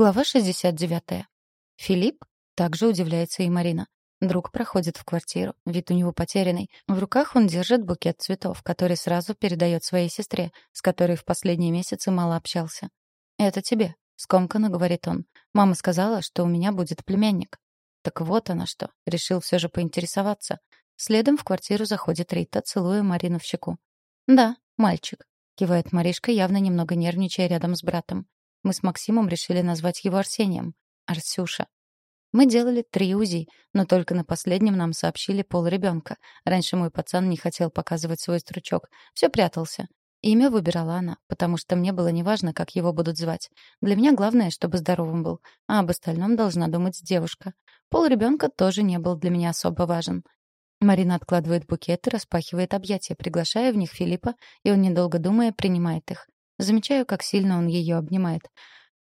Глава 69. Филипп? Также удивляется и Марина. Друг проходит в квартиру, вид у него потерянный. В руках он держит букет цветов, который сразу передает своей сестре, с которой в последние месяцы мало общался. «Это тебе», — скомканно говорит он. «Мама сказала, что у меня будет племянник». Так вот она что, решил все же поинтересоваться. Следом в квартиру заходит Рита, целуя Марину в щеку. «Да, мальчик», — кивает Маришка, явно немного нервничая рядом с братом. Мы с Максимом решили назвать его Арсением. Арсюша. Мы делали три УЗИ, но только на последнем нам сообщили пол ребенка. Раньше мой пацан не хотел показывать свой стручок. Все прятался. Имя выбирала она, потому что мне было неважно, как его будут звать. Для меня главное, чтобы здоровым был, а об остальном должна думать девушка. Пол ребенка тоже не был для меня особо важен. Марина откладывает букет и распахивает объятия, приглашая в них Филиппа, и он, недолго думая, принимает их. Замечаю, как сильно он ее обнимает.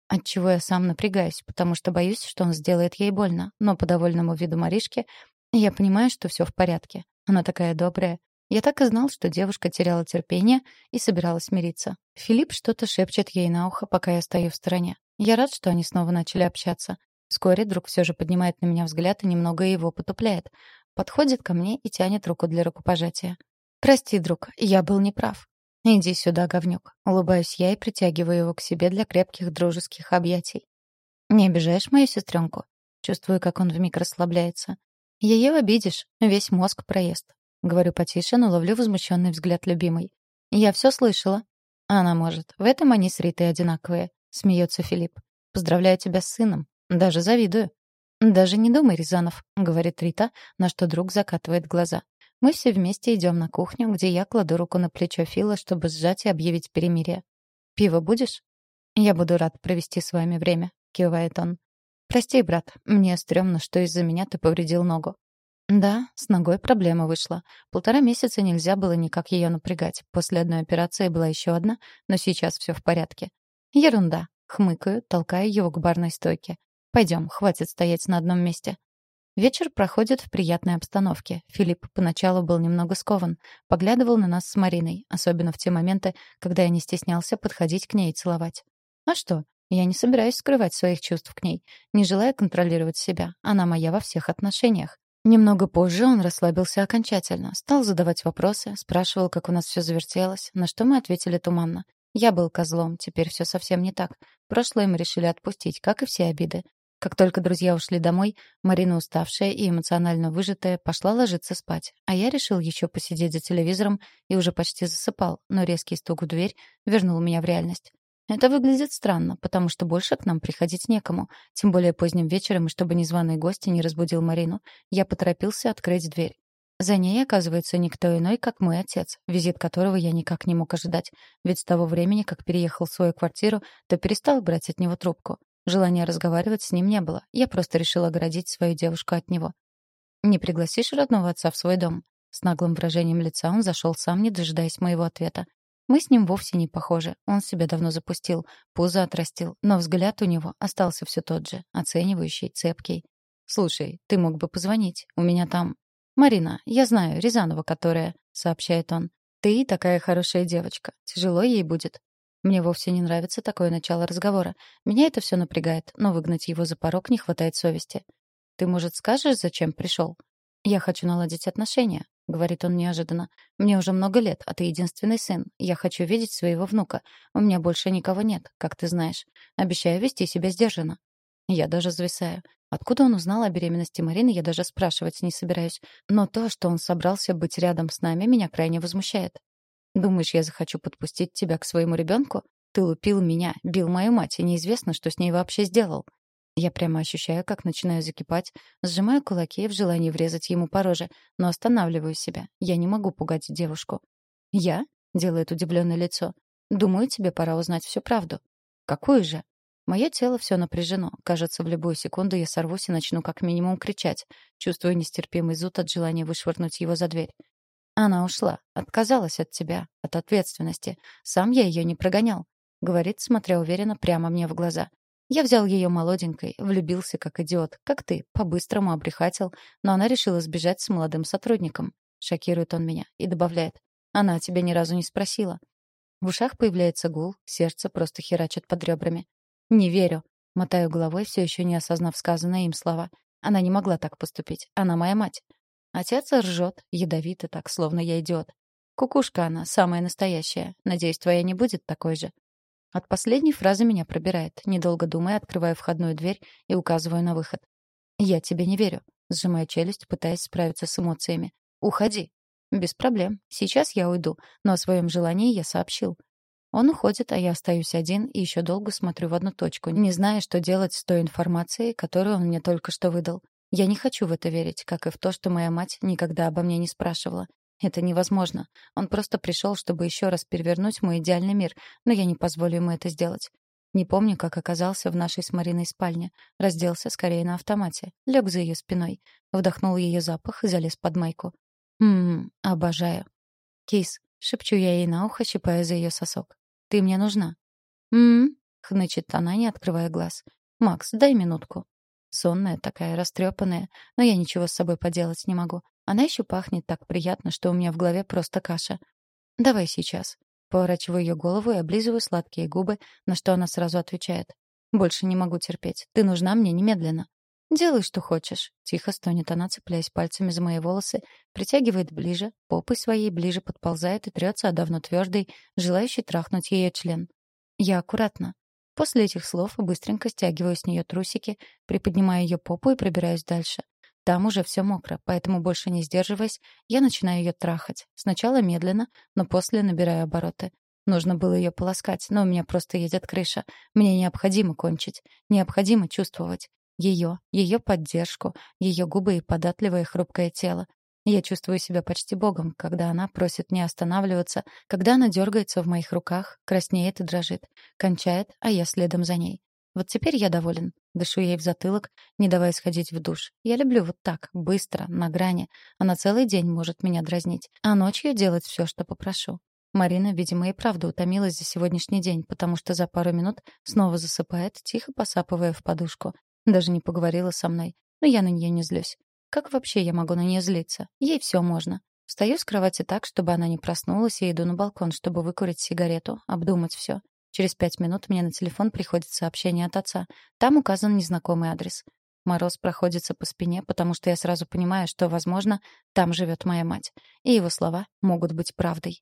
Отчего я сам напрягаюсь, потому что боюсь, что он сделает ей больно. Но по довольному виду Маришки я понимаю, что все в порядке. Она такая добрая. Я так и знал, что девушка теряла терпение и собиралась мириться. Филипп что-то шепчет ей на ухо, пока я стою в стороне. Я рад, что они снова начали общаться. Вскоре друг все же поднимает на меня взгляд и немного его потупляет. Подходит ко мне и тянет руку для рукопожатия. «Прости, друг, я был неправ. «Иди сюда, говнюк». Улыбаюсь я и притягиваю его к себе для крепких дружеских объятий. «Не обижаешь мою сестренку?» Чувствую, как он вмиг расслабляется. «Ее обидишь, весь мозг проест». Говорю потише, но ловлю возмущенный взгляд любимой. «Я все слышала». «Она может. В этом они с Ритой одинаковые», — смеется Филипп. «Поздравляю тебя с сыном. Даже завидую». «Даже не думай, Рязанов», — говорит Рита, на что друг закатывает глаза. Мы все вместе идем на кухню, где я кладу руку на плечо Фила, чтобы сжать и объявить перемирие. «Пиво будешь?» «Я буду рад провести с вами время», — кивает он. «Прости, брат, мне стрёмно, что из-за меня ты повредил ногу». Да, с ногой проблема вышла. Полтора месяца нельзя было никак ее напрягать. После одной операции была еще одна, но сейчас все в порядке. Ерунда. Хмыкаю, толкаю его к барной стойке. Пойдем, хватит стоять на одном месте. Вечер проходит в приятной обстановке. Филипп поначалу был немного скован, поглядывал на нас с Мариной, особенно в те моменты, когда я не стеснялся подходить к ней и целовать. А что? Я не собираюсь скрывать своих чувств к ней, не желая контролировать себя. Она моя во всех отношениях. Немного позже он расслабился окончательно, стал задавать вопросы, спрашивал, как у нас все завертелось, на что мы ответили туманно. Я был козлом, теперь все совсем не так. Прошлое мы решили отпустить, как и все обиды. Как только друзья ушли домой, Марина, уставшая и эмоционально выжатая, пошла ложиться спать, а я решил еще посидеть за телевизором и уже почти засыпал, но резкий стук в дверь вернул меня в реальность. Это выглядит странно, потому что больше к нам приходить некому, тем более поздним вечером, и чтобы незваный гость не разбудил Марину, я поторопился открыть дверь. За ней, оказывается, никто иной, как мой отец, визит которого я никак не мог ожидать, ведь с того времени, как переехал в свою квартиру, то перестал брать от него трубку. Желания разговаривать с ним не было. Я просто решила оградить свою девушку от него. «Не пригласишь родного отца в свой дом?» С наглым выражением лица он зашел сам, не дожидаясь моего ответа. Мы с ним вовсе не похожи. Он себя давно запустил, пузо отрастил, но взгляд у него остался все тот же, оценивающий, цепкий. «Слушай, ты мог бы позвонить. У меня там...» «Марина, я знаю, Рязанова, которая...» — сообщает он. «Ты такая хорошая девочка. Тяжело ей будет. Мне вовсе не нравится такое начало разговора. Меня это все напрягает, но выгнать его за порог не хватает совести. «Ты, может, скажешь, зачем пришел?» «Я хочу наладить отношения», — говорит он неожиданно. «Мне уже много лет, а ты единственный сын. Я хочу видеть своего внука. У меня больше никого нет, как ты знаешь. Обещаю вести себя сдержанно». Я даже зависаю. Откуда он узнал о беременности Марины, я даже спрашивать не собираюсь. Но то, что он собрался быть рядом с нами, меня крайне возмущает. Думаешь, я захочу подпустить тебя к своему ребенку? Ты лупил меня, бил мою мать, и неизвестно, что с ней вообще сделал. Я прямо ощущаю, как начинаю закипать, сжимаю кулаки в желании врезать ему по роже, но останавливаю себя. Я не могу пугать девушку. «Я?» — делает удивленное лицо. «Думаю, тебе пора узнать всю правду». «Какую же?» Мое тело все напряжено. Кажется, в любую секунду я сорвусь и начну как минимум кричать. Чувствую нестерпимый зуд от желания вышвырнуть его за дверь. Она ушла, отказалась от тебя, от ответственности. Сам я ее не прогонял, говорит, смотря уверенно прямо мне в глаза. Я взял ее молоденькой, влюбился как идиот, как ты, по-быстрому обрехатил, но она решила сбежать с молодым сотрудником. Шокирует он меня и добавляет: "Она тебя ни разу не спросила". В ушах появляется гул, сердце просто херачит под ребрами. Не верю. Мотаю головой, все еще не осознав сказанные им слова. Она не могла так поступить. Она моя мать. Отец ржет, ядовито так, словно я идиот. Кукушка она, самая настоящая. Надеюсь, твоя не будет такой же. От последней фразы меня пробирает. Недолго думая, открываю входную дверь и указываю на выход. «Я тебе не верю», — сжимая челюсть, пытаясь справиться с эмоциями. «Уходи». «Без проблем. Сейчас я уйду, но о своем желании я сообщил. Он уходит, а я остаюсь один и еще долго смотрю в одну точку, не зная, что делать с той информацией, которую он мне только что выдал. Я не хочу в это верить, как и в то, что моя мать никогда обо мне не спрашивала. Это невозможно. Он просто пришел, чтобы еще раз перевернуть мой идеальный мир, но я не позволю ему это сделать. Не помню, как оказался в нашей с Мариной спальне. Разделся скорее на автомате. Лег за ее спиной. Вдохнул ее запах и залез под майку. Ммм, обожаю. Кис, шепчу я ей на ухо, щипая за ее сосок. Ты мне нужна. Ммм, хнычет она, не открывая глаз. Макс, дай минутку. Сонная такая, растрепанная, но я ничего с собой поделать не могу. Она еще пахнет так приятно, что у меня в голове просто каша. «Давай сейчас». Поворачиваю ее голову и облизываю сладкие губы, на что она сразу отвечает. «Больше не могу терпеть. Ты нужна мне немедленно». «Делай, что хочешь», — тихо стонет она, цепляясь пальцами за мои волосы, притягивает ближе, попой своей ближе подползает и трется о давно твердый, желающий трахнуть ее член. Я аккуратно. После этих слов быстренько стягиваю с нее трусики, приподнимаю ее попу и пробираюсь дальше. Там уже все мокро, поэтому, больше не сдерживаясь, я начинаю ее трахать. Сначала медленно, но после набираю обороты. Нужно было ее полоскать, но у меня просто едет крыша. Мне необходимо кончить. Необходимо чувствовать. Ее, ее поддержку, ее губы и податливое хрупкое тело. Я чувствую себя почти богом, когда она просит не останавливаться, когда она дергается в моих руках, краснеет и дрожит, кончает, а я следом за ней. Вот теперь я доволен. Дышу ей в затылок, не давая сходить в душ. Я люблю вот так, быстро, на грани. Она целый день может меня дразнить, а ночью делать все, что попрошу. Марина, видимо, и правда утомилась за сегодняшний день, потому что за пару минут снова засыпает, тихо посапывая в подушку. Даже не поговорила со мной. Но я на нее не злюсь. Как вообще я могу на нее злиться? Ей все можно. Встаю с кровати так, чтобы она не проснулась, и иду на балкон, чтобы выкурить сигарету, обдумать все. Через пять минут мне на телефон приходит сообщение от отца. Там указан незнакомый адрес. Мороз проходится по спине, потому что я сразу понимаю, что, возможно, там живет моя мать. И его слова могут быть правдой.